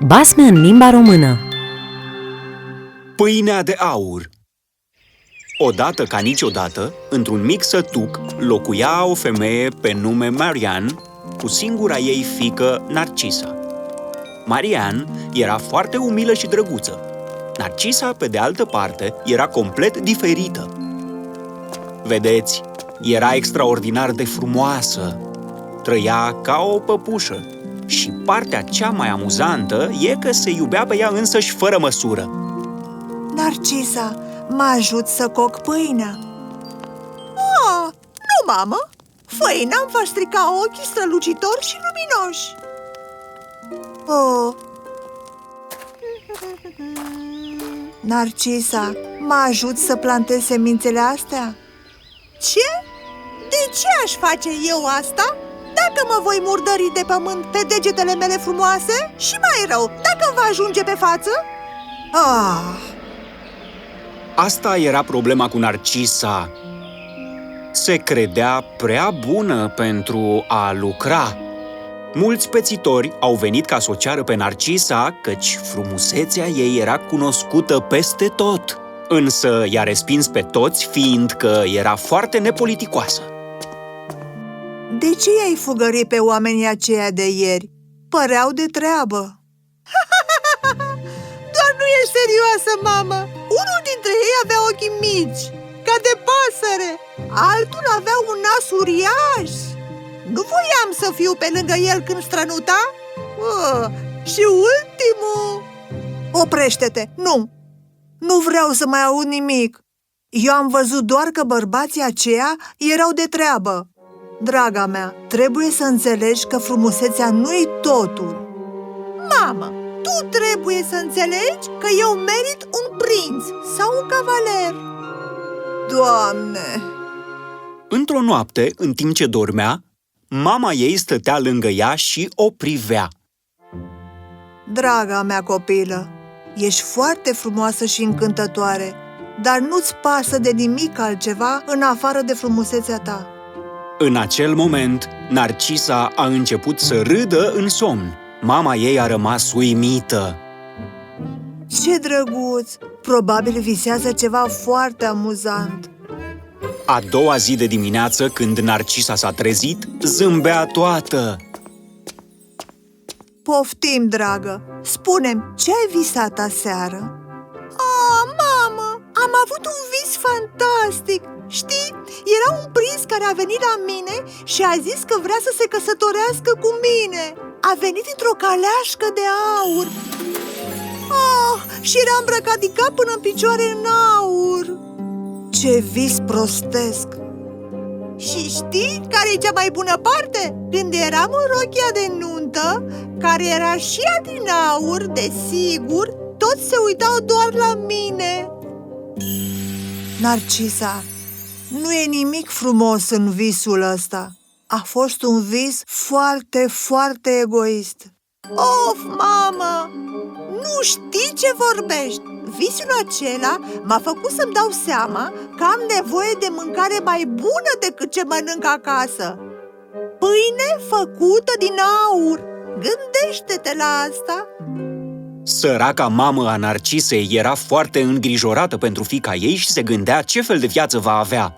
Basme în limba română Pâinea de aur Odată ca niciodată, într-un mic sătuc, locuia o femeie pe nume Marianne cu singura ei fică Narcisa. Marianne era foarte umilă și drăguță. Narcisa, pe de altă parte, era complet diferită. Vedeți, era extraordinar de frumoasă. Trăia ca o păpușă. Și partea cea mai amuzantă e că se iubea pe ea însăși fără măsură. Narcisa, mă ajut să coc pâinea Ah, nu, mamă! Făina îmi va strica ochii strălucitori și luminoși Oh. Narcisa, mă ajut să plantez semințele astea? Ce? De ce aș face eu asta? Dacă mă voi murdări de pământ pe degetele mele frumoase și mai rău, dacă îmi va ajunge pe față? Ah, Asta era problema cu Narcisa. Se credea prea bună pentru a lucra. Mulți pețitori au venit ca să o ceară pe Narcisa, căci frumusețea ei era cunoscută peste tot. Însă i-a respins pe toți, fiindcă era foarte nepoliticoasă. De ce ai fugărit pe oamenii aceia de ieri? Păreau de treabă Doar nu ești serioasă, mamă! Unul dintre ei avea ochii mici, ca de pasăre Altul avea un nas uriaș Nu voiam să fiu pe lângă el când strănuta? Uh, și ultimul... Oprește-te, nu! Nu vreau să mai aud nimic Eu am văzut doar că bărbații aceia erau de treabă Draga mea, trebuie să înțelegi că frumusețea nu-i totul Mamă, tu trebuie să înțelegi că eu merit un prinț sau un cavaler Doamne! Într-o noapte, în timp ce dormea, mama ei stătea lângă ea și o privea. Draga mea copilă, ești foarte frumoasă și încântătoare, dar nu-ți pasă de nimic altceva în afară de frumusețea ta. În acel moment, Narcisa a început să râdă în somn. Mama ei a rămas uimită. Ce drăguț! Probabil visează ceva foarte amuzant. A doua zi de dimineață, când Narcisa s-a trezit, zâmbea toată. Poftim, dragă! Spune-mi, ce ai visat aseară? Oh, mamă, am avut un vis fantastic. Știi, era un prinț care a venit la mine și a zis că vrea să se căsătorească cu mine. A venit într-o caleașcă de aur. Oh, și era îmbrăcat din cap până în picioare în aur. Ce vis prostesc! Și știi care e cea mai bună parte? Când eram în rochia de nuntă, care era și ea din aur, desigur, toți se uitau doar la mine Narcisa, nu e nimic frumos în visul ăsta. A fost un vis foarte, foarte egoist. Of, mamă! Nu știi ce vorbești! Visul acela m-a făcut să-mi dau seama că am nevoie de mâncare mai bună decât ce mănânc acasă Pâine făcută din aur Gândește-te la asta Săraca mamă a Narcisei era foarte îngrijorată pentru fica ei și se gândea ce fel de viață va avea.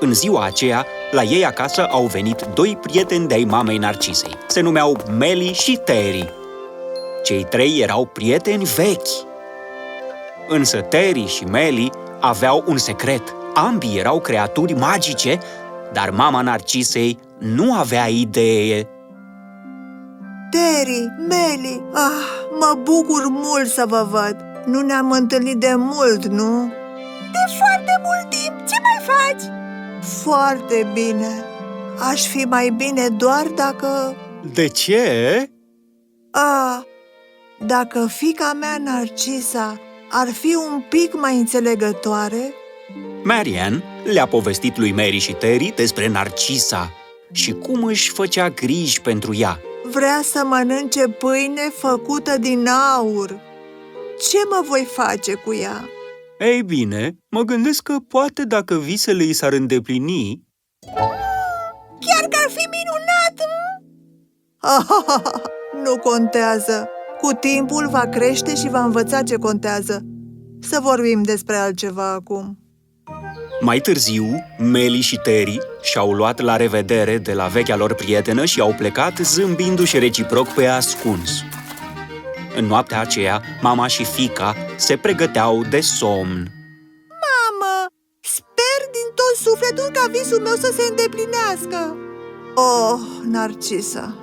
În ziua aceea, la ei acasă au venit doi prieteni de-ai mamei Narcisei. Se numeau Meli și Terry. Cei trei erau prieteni vechi. Însă Terry și Meli aveau un secret. Ambii erau creaturi magice, dar mama Narcisei nu avea idee Terry, Meli, ah, mă bucur mult să vă văd. Nu ne-am întâlnit de mult, nu? De foarte mult timp, ce mai faci? Foarte bine. Aș fi mai bine doar dacă... De ce? A, dacă fica mea, Narcisa, ar fi un pic mai înțelegătoare, Marian le-a povestit lui Mary și Terry despre Narcisa și cum își făcea griji pentru ea. Vrea să mănânce pâine făcută din aur. Ce mă voi face cu ea? Ei bine, mă gândesc că poate dacă visele i s-ar îndeplini, Chiar că ar fi minunat! nu contează. Cu timpul va crește și va învăța ce contează. Să vorbim despre altceva acum. Mai târziu, Meli și Terry și-au luat la revedere de la vechea lor prietenă și au plecat zâmbindu-și reciproc pe ascuns. În noaptea aceea, mama și fica se pregăteau de somn. Mamă, sper din tot sufletul ca visul meu să se îndeplinească Oh, Narcisa!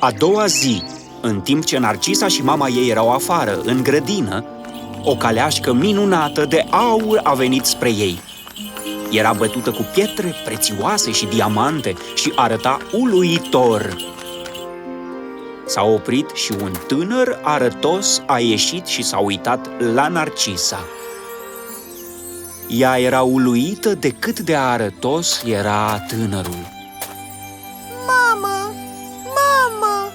A doua zi, în timp ce Narcisa și mama ei erau afară, în grădină, o caleașcă minunată de aur a venit spre ei. Era bătută cu pietre prețioase și diamante și arăta uluitor. S-a oprit și un tânăr arătos a ieșit și s-a uitat la Narcisa. Ea era uluită de cât de arătos era tânărul. Mamă, mamă,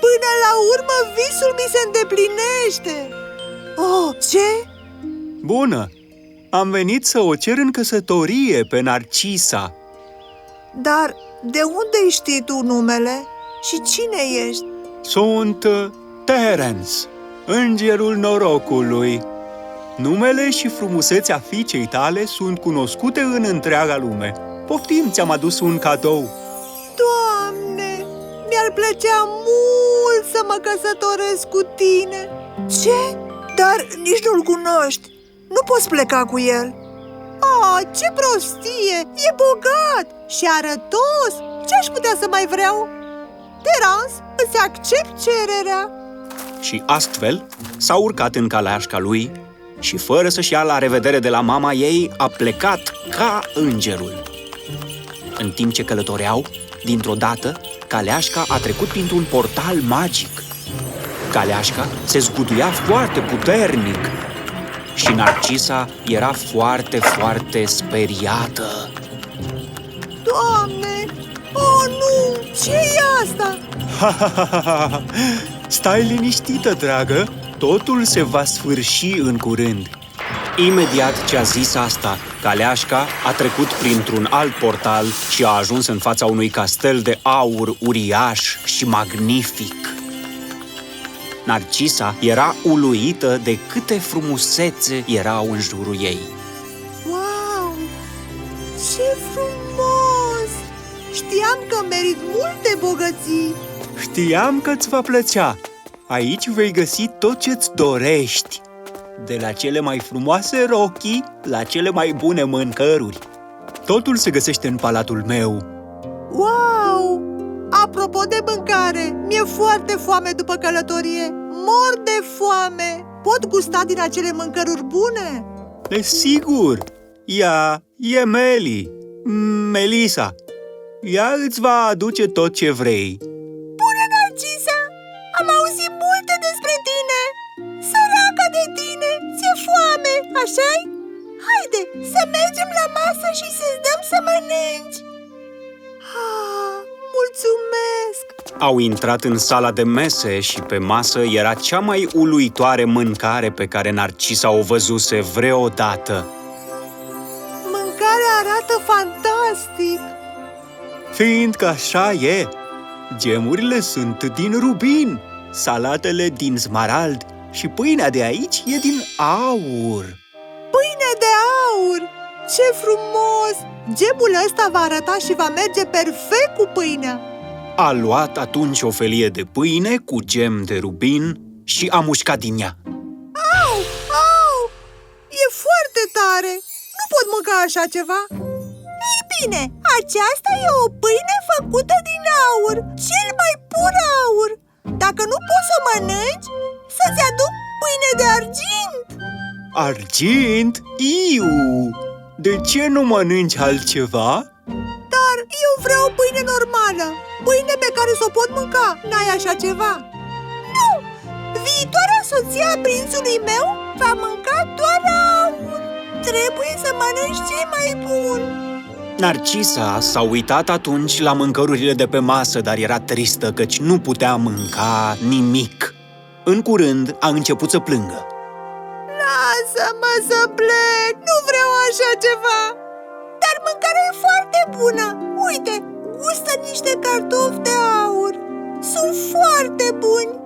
până la urmă visul mi se îndeplinește Oh, ce? Bună! Am venit să o cer în căsătorie pe Narcisa. Dar de unde știi tu numele? Și cine ești? Sunt uh, Terence, îngerul norocului. Numele și frumusețea fiicei tale sunt cunoscute în întreaga lume. Poftim, ți-am adus un cadou. Doamne, mi-ar plăcea mult să mă căsătoresc cu tine Ce? Dar nici nu-l cunoști. Nu poți pleca cu el. Oh, ce prostie! E bogat și arătos! Ce-aș putea să mai vreau? Terans, îți accept cererea Și astfel s-a urcat în caleașca lui și fără să-și ia la revedere de la mama ei, a plecat ca îngerul. În timp ce călătoreau, dintr-o dată, caleașca a trecut printr-un portal magic. Caleașca se zguduia foarte puternic și Narcisa era foarte, foarte speriată. Doamne! Oh, nu! ce e asta? Stai liniștită, dragă! Totul se va sfârși în curând. Imediat ce a zis asta, Caleașca a trecut printr-un alt portal și a ajuns în fața unui castel de aur uriaș și magnific. Narcisa era uluită de câte frumusețe erau în jurul ei. Wow! Ce frumos! Știam că merit multe bogății Știam că îți va plăcea. Aici vei găsi tot ce-ți dorești. De la cele mai frumoase rochii la cele mai bune mâncăruri. Totul se găsește în palatul meu. Wow! Apropo de mâncare, mi-e foarte foame după călătorie Mor de foame Pot gusta din acele mâncăruri bune? Desigur, ea e Meli, Melisa. Ea îți va aduce tot ce vrei. Bună, Narcisa! Am auzit multe despre tine Săraca de tine, ți-e foame, așa-i? Haide, să mergem la masă și să-ți dăm să mănânci ah, Mulțumesc! Au intrat în sala de mese și pe masă era cea mai uluitoare mâncare pe care Narcisa o văzuse vreodată. Mâncarea arată fantastic! Fiindcă așa e, gemurile sunt din rubin, salatele din smarald și pâinea de aici e din aur. Pâine de aur! Ce frumos! Gemul ăsta va arăta și va merge perfect cu pâinea A luat atunci o felie de pâine cu gem de rubin și a mușcat din ea. Au! Au! E foarte tare! Nu pot mânca așa ceva! Ei bine, aceasta e o pâine făcută din aur, cel mai pur aur Dacă nu poți să mănânci, să-ți aduc pâine de argint Argint? Iu! De ce nu mănânci altceva? Dar eu vreau pâine normală, pâine pe care să o pot mânca, n-ai așa ceva? Nu! Viitoarea soție a prințului meu va mânca doar aur Trebuie să mănânci ce mai bun Narcisa s-a uitat atunci la mâncărurile de pe masă, dar era tristă căci nu putea mânca nimic. În curând a început să plângă. Lasă-mă să plec, nu vreau așa ceva Dar mâncarea e foarte bună Uite, gustă niște cartofi de aur Sunt foarte buni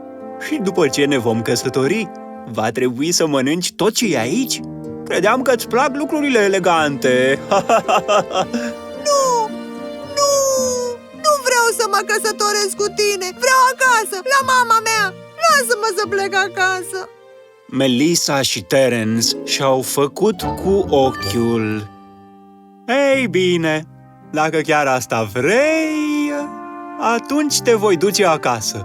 Și după ce ne vom căsători, va trebui să mănânci tot ce e aici? Credeam că îți plac lucrurile elegante. Nu! Nu! Nu vreau să mă căsătoresc cu tine! Vreau acasă, la mama mea! Lasă-mă să plec acasă! Melissa și Terence și-au făcut cu ochiul. Ei bine, dacă chiar asta vrei, atunci te voi duce acasă.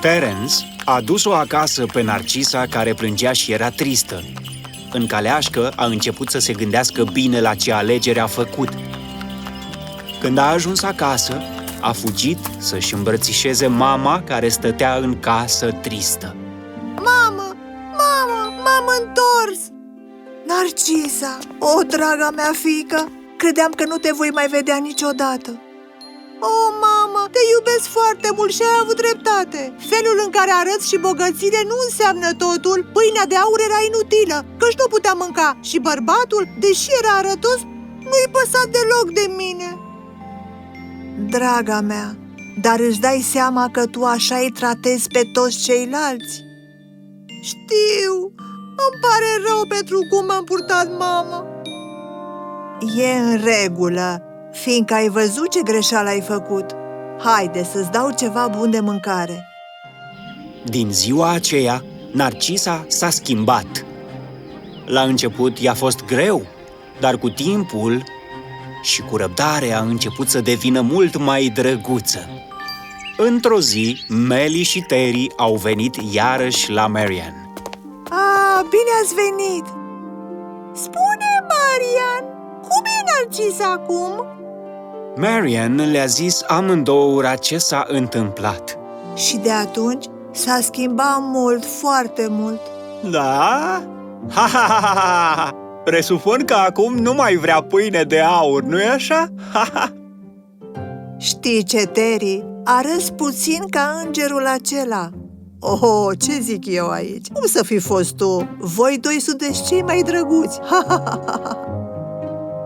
Terence a dus-o acasă pe Narcisa care plângea și era tristă. În caleașcă a început să se gândească bine la ce alegere a făcut. Când a ajuns acasă, a fugit să-și îmbrățișeze mama care stătea în casă tristă. Mamă! Mamă! M-am întors! Narcisa, o, draga mea fică, credeam că nu te voi mai vedea niciodată. O, mamă, te iubesc foarte mult și ai avut dreptate. Felul în care arăți și bogățile nu înseamnă totul. Pâinea de aur era inutilă, căci nu putea mânca. Și bărbatul, deși era arătos, nu-i păsat deloc de mine. Draga mea, dar îți dai seama că tu așa îi tratezi pe toți ceilalți? Știu, îmi pare rău pentru cum am purtat mamă E în regulă, fiindcă ai văzut ce greșeală ai făcut. Haide să-ți dau ceva bun de mâncare. Din ziua aceea, Narcisa s-a schimbat. La început i-a fost greu, dar cu timpul și cu răbdare a început să devină mult mai drăguță. Într-o zi, Melly și Terry au venit iarăși la Marian. Ah, bine ați venit! Spune, Marian, a zis acum? Marian le-a zis amândouă ce s-a întâmplat. Și de atunci s-a schimbat mult, foarte mult. Da? Ha, ha, ha, ha, ha. Presupun că acum nu mai vrea pâine de aur, nu-i așa? Ha, ha. Știi ce, Terry? Arăți puțin ca îngerul acela. Oh, ce zic eu aici? Cum să fi fost tu? Voi doi sunteți cei mai drăguți! Ha, ha, ha, ha.